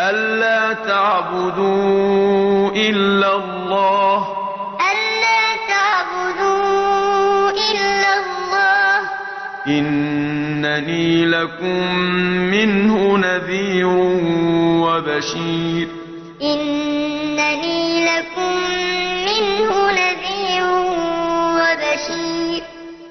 ألا تعبدوا إلا الله. ألا تعبدوا إلا الله. إنني لكم منه نذير وبشير. إنني لكم منه نذير وبشير.